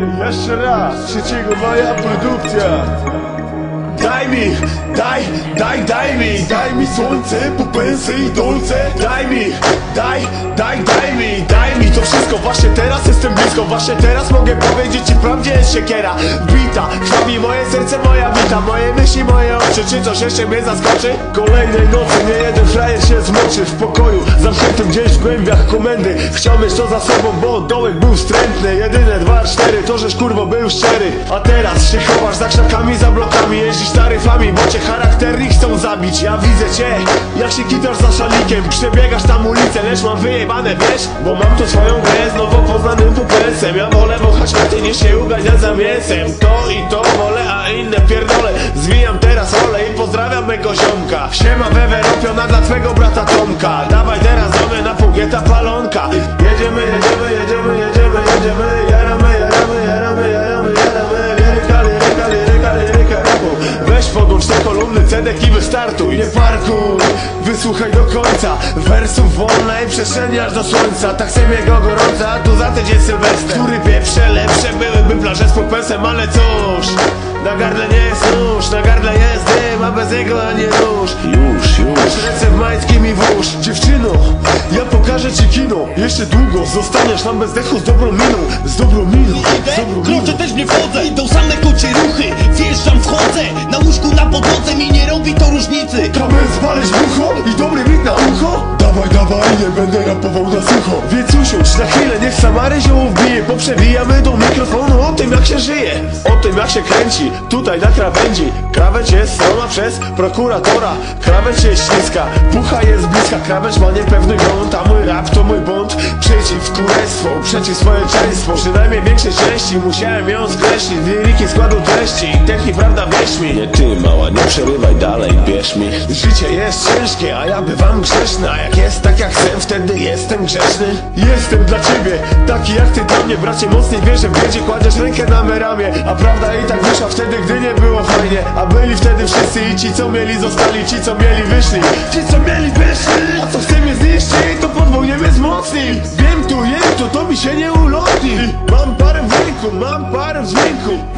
Jeszcze raz, 3 maja produkcja. Daj mi, daj, daj, daj mi Daj mi słońce, pupensy i dolce Daj mi, daj, daj, daj mi Daj mi to wszystko, właśnie teraz jestem blisko Właśnie teraz mogę powiedzieć ci prawdzie jest siekiera. Bita, krwawi moje serce, moja wita. Moje myśli, moje oczy, czy coś jeszcze mnie zaskoczy? Kolejnej nocy nie jeden frajer się zmoczy W pokoju, zamkniętym gdzieś w głębiach komendy. Chciał to za sobą, bo dołek był wstrętny. Jedyne dwa, cztery, to żeś kurwo był szczery. A teraz się chowasz za krzakami, za blokami Jeździsz taryfami, bo cię charakterni chcą zabić. Ja widzę cię, jak się kitasz za szalikiem. Przebiegasz tam ulicę, lecz mam wyjebane, wiesz? Bo mam tu swoją grę z nowo poznanym pupelsem Ja wolę wąchać laty niż się uganiać za mięsem To i to wolę, a inne pierdolę. Zwijam teraz rolę i pozdrawiam mego ziomka. Siema wewe ropiona dla twego brata Tomka. Dawaj teraz do mnie na półgieta palonka kolumny, cedek i wystartuj Nie parkuj, wysłuchaj do końca. Wersów wolnej przestrzeni aż do słońca. Tak chcę jego gorąca, tu za tydzień Sylwester. Który pieprze lepsze byłyby plaże z popensem Ale cóż, na gardle nie jest nóż Na gardle jest dym, a bez jego ani nóż Już, już. Ręce w majtki mi włóż. Dziewczyno, ja pokażę ci kino. Jeszcze długo zostaniesz tam bez dechu z dobrą miną Z dobrą miną, z dobrą miną. Kroczę też nie wchodzę, robi to różnicy Kamę zwalić w ucho i dobry wid na ucho Dawaj, dawaj, nie będę rapował na sucho. Więc usiądź na chwilę, niech Samary się wbije Poprzewijamy do mikrofonu o tym jak się żyje O tym jak się kręci, tutaj na krawędzi Krawędź jest strona przez prokuratora Krawędź jest śliska, pucha jest bliska Krawędź ma niepewny grunt, a mój rap to mój bunt. Przeciw kurestwo, przeciw społeczeństwu Przynajmniej większej części musiałem ją skreślić. Liriki składu treści, technik prawda wierz mi. Nie ty mała, nie przerywaj dalej, bierz mi. Życie jest ciężkie, a ja bywam grzeszny A jak jest tak jak chcę, wtedy jestem grzeszny Jestem dla ciebie, taki jak ty dla mnie Bracie, mocniej wierzę. Wiedzie, kładziesz rękę na me ramię A prawda i tak wyszła wtedy, gdy nie było fajnie. A byli wtedy wszyscy i ci co mieli zostali. Ci co mieli wyszli, ci co mieli wyszli. A co chce mnie zniszczyć, to podwójnie mnie wzmocni Wiem tu, jem tu, to mi się nie ulotni. Mam parę w ręku, mam parę w dźwięku